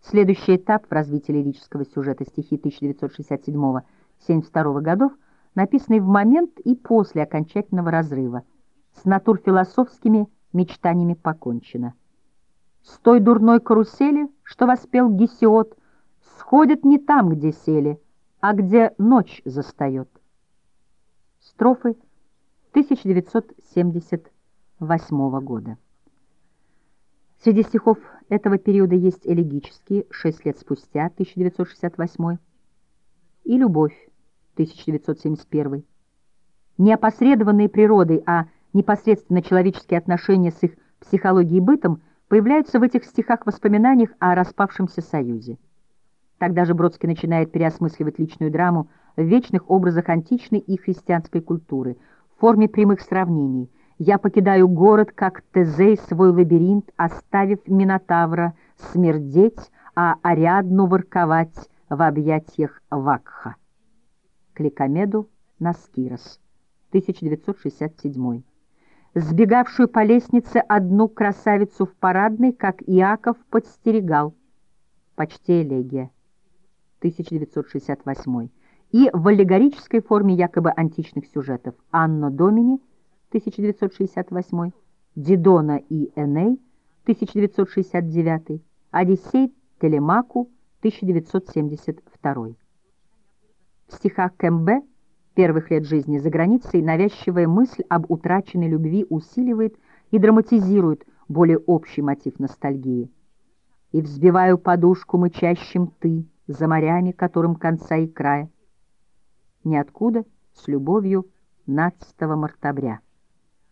Следующий этап в развитии лирического сюжета стихи 1967 года 1972 годов, написанный в момент и после окончательного разрыва. С натурфилософскими мечтаниями покончено. С той дурной карусели, что воспел Гесиот, сходят не там, где сели, а где ночь застает. Строфы 1978 года. Среди стихов этого периода есть элегические «Шесть лет спустя» 1968 и «Любовь» 1971. Неопосредованные природой, а непосредственно человеческие отношения с их психологией и бытом появляются в этих стихах-воспоминаниях о распавшемся союзе. Тогда же Бродский начинает переосмысливать личную драму в вечных образах античной и христианской культуры, в форме прямых сравнений. «Я покидаю город, как Тезей свой лабиринт, оставив Минотавра смердеть, а Ариадну ворковать в объятиях Вакха». Кликомеду Наскирос, 1967 Сбегавшую по лестнице одну красавицу в парадной, как Иаков подстерегал. Почти элегия. 1968 и в аллегорической форме якобы античных сюжетов «Анно Домини» 1968, «Дидона и Эней» 1969, «Одиссей Телемаку» 1972. В стихах Кэмбе первых лет жизни за границей навязчивая мысль об утраченной любви усиливает и драматизирует более общий мотив ностальгии. «И взбиваю подушку мычащим ты», за морями, которым конца и края. Ниоткуда, с любовью, 15 мартабря,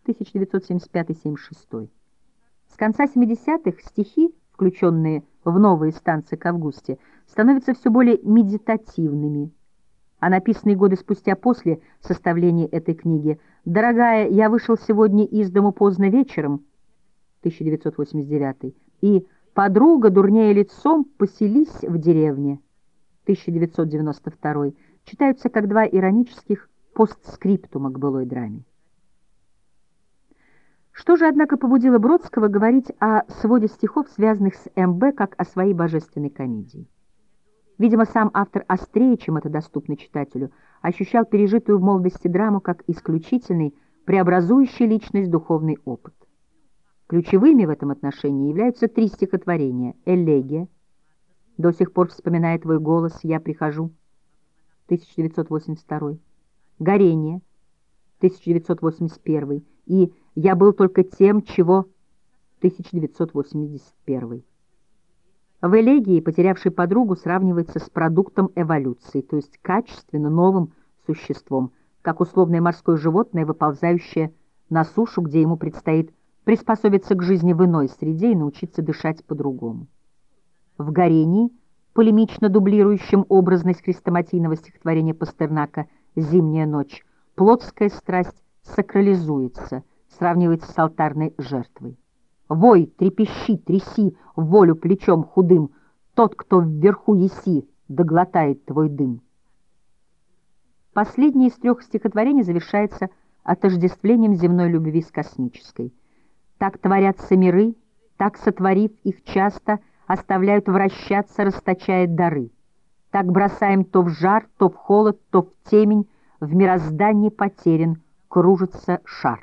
1975-76. С конца 70-х стихи, включенные в новые станции к Августе, становятся все более медитативными, а написанные годы спустя после составления этой книги «Дорогая, я вышел сегодня из дому поздно вечером» 1989 и «Подруга, дурнее лицом, поселись в деревне» 1992 читаются как два иронических постскриптума к былой драме. Что же, однако, побудило Бродского говорить о своде стихов, связанных с МБ, как о своей божественной комедии? Видимо, сам автор острее, чем это доступно читателю, ощущал пережитую в молодости драму как исключительный, преобразующий личность духовный опыт. Ключевыми в этом отношении являются три стихотворения «Элегия», до сих пор вспоминая твой голос, я прихожу. 1982. Горение. 1981. И я был только тем, чего 1981. В элегии, потерявший подругу, сравнивается с продуктом эволюции, то есть качественно новым существом, как условное морское животное, выползающее на сушу, где ему предстоит приспособиться к жизни в иной среде и научиться дышать по-другому в горении, полемично дублирующем образность хрестоматийного стихотворения Пастернака «Зимняя ночь», плотская страсть сакрализуется, сравнивается с алтарной жертвой. Вой, трепещи, тряси, волю плечом худым, тот, кто вверху еси, доглотает твой дым. Последнее из трех стихотворений завершается отождествлением земной любви с космической. Так творятся миры, так сотворив их часто — оставляют вращаться, расточая дары. Так бросаем то в жар, то в холод, то в темень, в мироздании потерян, кружится шар.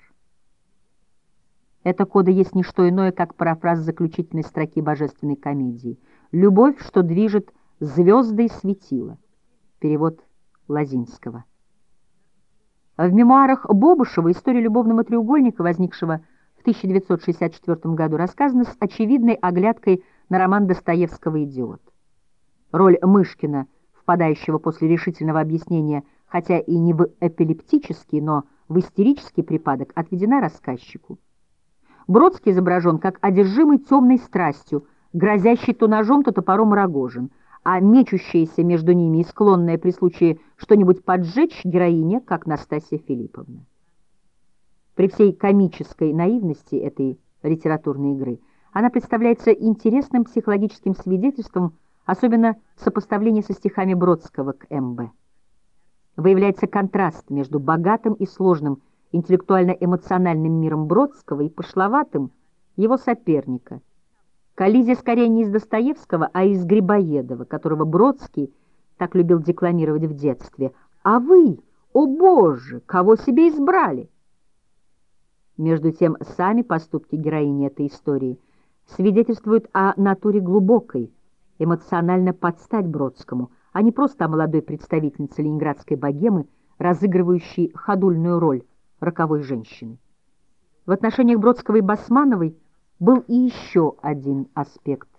Это кода есть не что иное, как парафраз заключительной строки божественной комедии. «Любовь, что движет звезды и светила». Перевод Лазинского. В мемуарах Бобышева история любовного треугольника, возникшего в 1964 году, рассказана с очевидной оглядкой на роман Достоевского «Идиот». Роль Мышкина, впадающего после решительного объяснения, хотя и не в эпилептический, но в истерический припадок, отведена рассказчику. Бродский изображен как одержимый темной страстью, грозящий то ножом, то топором Рогожин, а мечущаяся между ними и склонная при случае что-нибудь поджечь героиня, как Настасья Филипповна. При всей комической наивности этой литературной игры – она представляется интересным психологическим свидетельством, особенно в сопоставлении со стихами Бродского к МБ. Выявляется контраст между богатым и сложным интеллектуально-эмоциональным миром Бродского и пошловатым его соперника. Коллизия скорее не из Достоевского, а из Грибоедова, которого Бродский так любил декламировать в детстве. «А вы, о Боже, кого себе избрали?» Между тем, сами поступки героини этой истории – свидетельствует о натуре глубокой, эмоционально подстать Бродскому, а не просто о молодой представительнице ленинградской богемы, разыгрывающей ходульную роль роковой женщины. В отношениях Бродского и Басмановой был и еще один аспект,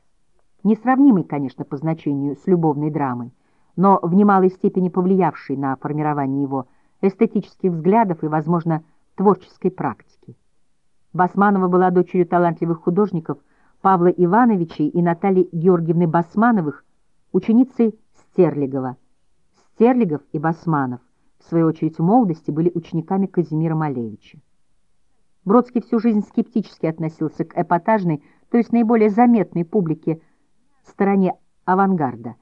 несравнимый, конечно, по значению с любовной драмой, но в немалой степени повлиявший на формирование его эстетических взглядов и, возможно, творческой практики. Басманова была дочерью талантливых художников Павла Ивановича и Натальи Георгиевны Басмановых, ученицей Стерлигова. Стерлигов и Басманов, в свою очередь, в молодости были учениками Казимира Малевича. Бродский всю жизнь скептически относился к эпатажной, то есть наиболее заметной публике стороне авангарда.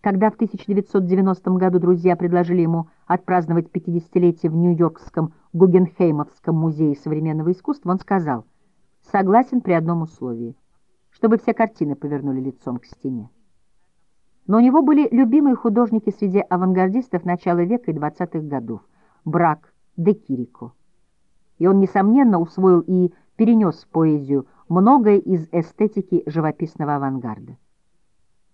Когда в 1990 году друзья предложили ему отпраздновать 50-летие в Нью-Йоркском Гугенхеймовском музее современного искусства, он сказал, согласен при одном условии, чтобы все картины повернули лицом к стене. Но у него были любимые художники среди авангардистов начала века и 20-х годов – Брак, Де Кирико. И он, несомненно, усвоил и перенес в поэзию многое из эстетики живописного авангарда.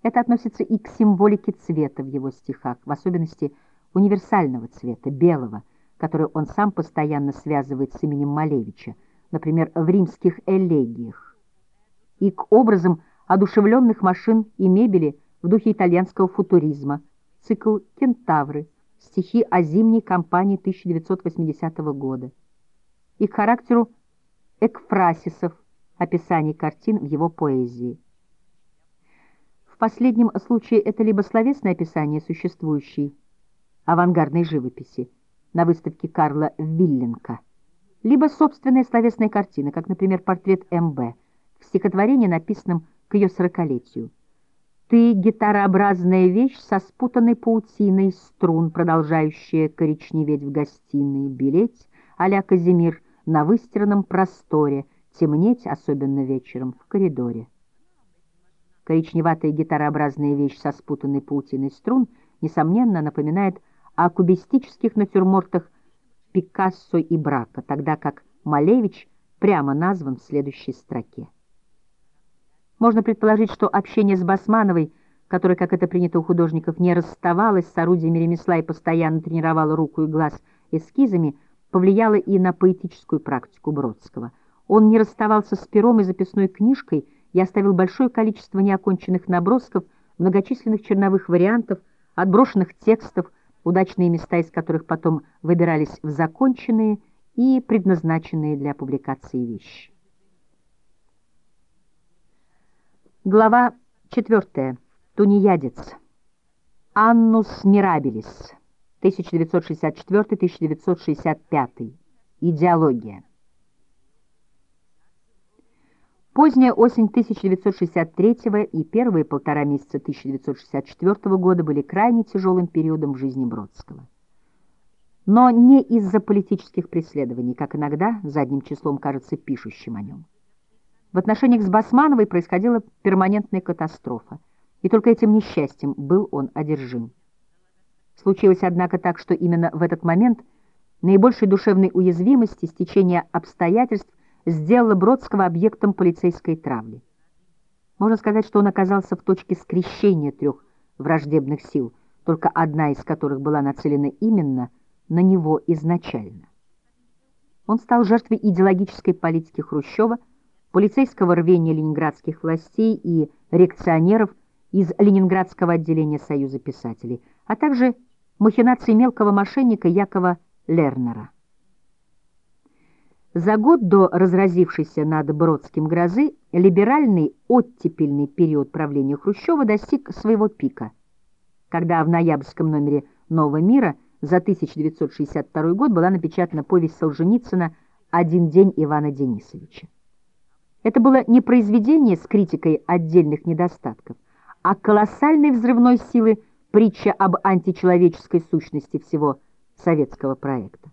Это относится и к символике цвета в его стихах, в особенности универсального цвета, белого, который он сам постоянно связывает с именем Малевича, например, в римских элегиях, и к образам одушевленных машин и мебели в духе итальянского футуризма, цикл «Кентавры», стихи о зимней кампании 1980 года, и характеру экфрасисов, описаний картин в его поэзии. В последнем случае это либо словесное описание существующей авангардной живописи на выставке Карла Вилленка, либо собственная словесная картина, как, например, портрет М.Б. в стихотворении, написанном к ее сорокалетию. «Ты — гитарообразная вещь со спутанной паутиной струн, продолжающая коричневеть в гостиной, белеть, а-ля Казимир, на выстиранном просторе, темнеть, особенно вечером, в коридоре». Коричневатая гитарообразная вещь со спутанной паутиной струн, несомненно, напоминает о кубистических натюрмортах Пикассо и Брака, тогда как Малевич прямо назван в следующей строке. Можно предположить, что общение с Басмановой, которая, как это принято у художников, не расставалась с орудиями ремесла и постоянно тренировала руку и глаз эскизами, повлияло и на поэтическую практику Бродского. Он не расставался с пером и записной книжкой, я оставил большое количество неоконченных набросков, многочисленных черновых вариантов, отброшенных текстов, удачные места из которых потом выбирались в законченные и предназначенные для публикации вещи. Глава 4. Тунеядец. Аннус Мирабелис. 1964-1965. Идеология. Поздняя осень 1963 и первые полтора месяца 1964 года были крайне тяжелым периодом в жизни Бродского. Но не из-за политических преследований, как иногда задним числом кажется пишущим о нем. В отношениях с Басмановой происходила перманентная катастрофа, и только этим несчастьем был он одержим. Случилось, однако, так, что именно в этот момент наибольшей душевной уязвимости, стечения обстоятельств сделала Бродского объектом полицейской травли. Можно сказать, что он оказался в точке скрещения трех враждебных сил, только одна из которых была нацелена именно на него изначально. Он стал жертвой идеологической политики Хрущева, полицейского рвения ленинградских властей и реакционеров из Ленинградского отделения Союза писателей, а также махинации мелкого мошенника Якова Лернера. За год до разразившейся над Бродским грозы либеральный оттепельный период правления Хрущева достиг своего пика, когда в ноябрьском номере «Нового мира» за 1962 год была напечатана повесть Солженицына «Один день Ивана Денисовича». Это было не произведение с критикой отдельных недостатков, а колоссальной взрывной силы притча об античеловеческой сущности всего советского проекта.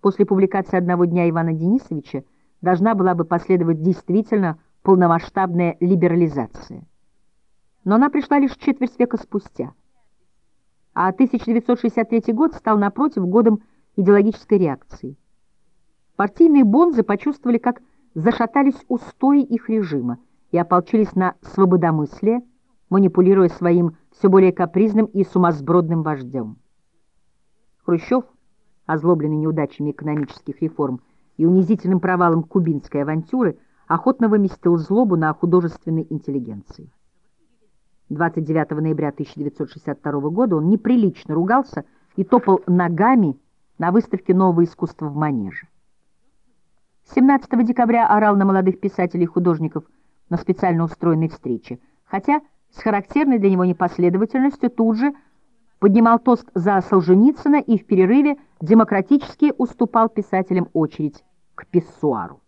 После публикации «Одного дня» Ивана Денисовича должна была бы последовать действительно полномасштабная либерализация. Но она пришла лишь четверть века спустя. А 1963 год стал, напротив, годом идеологической реакции. Партийные бонзы почувствовали, как зашатались устои их режима и ополчились на свободомыслие, манипулируя своим все более капризным и сумасбродным вождем. Хрущев – озлобленный неудачами экономических реформ и унизительным провалом кубинской авантюры, охотно выместил злобу на художественной интеллигенции. 29 ноября 1962 года он неприлично ругался и топал ногами на выставке нового искусства в Манеже. 17 декабря орал на молодых писателей и художников на специально устроенной встрече, хотя с характерной для него непоследовательностью тут же поднимал тост за Солженицына и в перерыве демократически уступал писателям очередь к писсуару.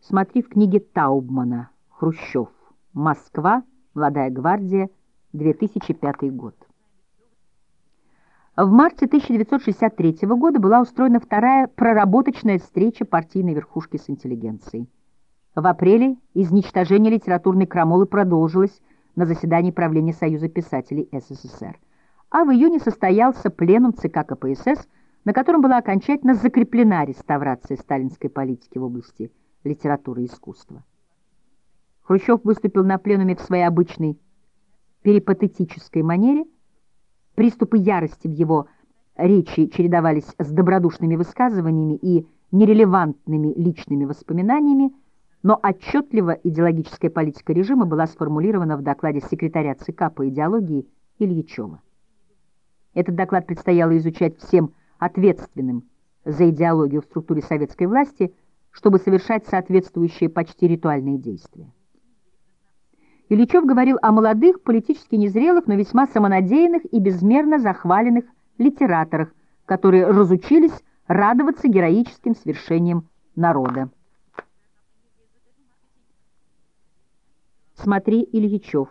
Смотри в книге Таубмана «Хрущев. Москва. Молодая гвардия. 2005 год». В марте 1963 года была устроена вторая проработочная встреча партийной верхушки с интеллигенцией. В апреле изничтожение литературной крамолы продолжилось на заседании правления Союза писателей СССР. А в июне состоялся пленум ЦК КПСС, на котором была окончательно закреплена реставрация сталинской политики в области литературы и искусства. Хрущев выступил на пленуме в своей обычной перипатетической манере. Приступы ярости в его речи чередовались с добродушными высказываниями и нерелевантными личными воспоминаниями, но отчетливо идеологическая политика режима была сформулирована в докладе секретаря ЦК по идеологии Ильичева. Этот доклад предстояло изучать всем ответственным за идеологию в структуре советской власти, чтобы совершать соответствующие почти ритуальные действия. Ильичев говорил о молодых, политически незрелых, но весьма самонадеянных и безмерно захваленных литераторах, которые разучились радоваться героическим свершениям народа. Смотри Ильичев.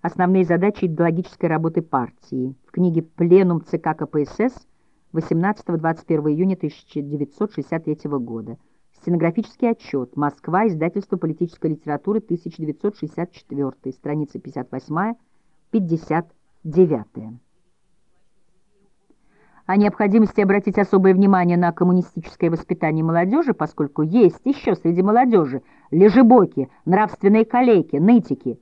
Основные задачи идеологической работы партии. В книге «Пленум ЦК КПСС» 18-21 июня 1963 года. Стенографический отчет. Москва. Издательство политической литературы. 1964. Страница 58-59 о необходимости обратить особое внимание на коммунистическое воспитание молодежи, поскольку есть еще среди молодежи лежебоки, нравственные калеки, нытики,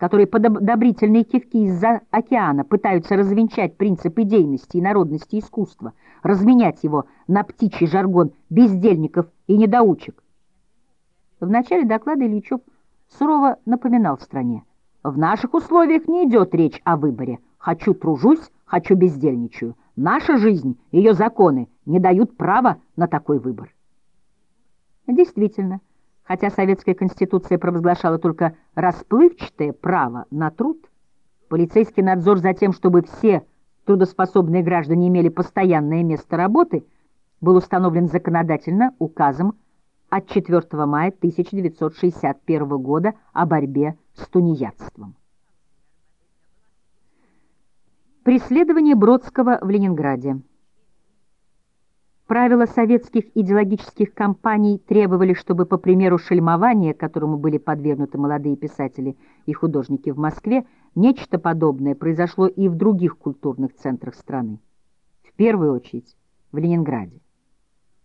которые под одобрительные кивки из-за океана пытаются развенчать принцип идейности и народности искусства, разменять его на птичий жаргон бездельников и недоучек. В начале доклада Ильичев сурово напоминал стране. В наших условиях не идет речь о выборе. Хочу тружусь, хочу бездельничаю. Наша жизнь, ее законы не дают права на такой выбор. Действительно, хотя Советская Конституция провозглашала только расплывчатое право на труд, полицейский надзор за тем, чтобы все трудоспособные граждане имели постоянное место работы, был установлен законодательно указом от 4 мая 1961 года о борьбе с тунеядством. Преследование Бродского в Ленинграде. Правила советских идеологических кампаний требовали, чтобы, по примеру шельмования, которому были подвергнуты молодые писатели и художники в Москве, нечто подобное произошло и в других культурных центрах страны. В первую очередь в Ленинграде.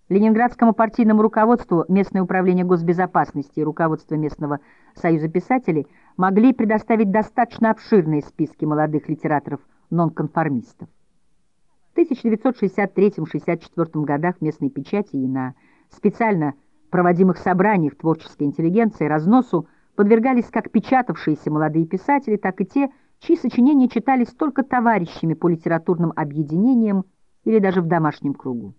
Ленинградскому партийному руководству местное управление госбезопасности и руководство местного союза писателей могли предоставить достаточно обширные списки молодых литераторов нонконформистов. В 1963-64 годах местной печати и на специально проводимых собраниях творческой интеллигенции разносу подвергались как печатавшиеся молодые писатели, так и те, чьи сочинения читались только товарищами по литературным объединениям или даже в домашнем кругу.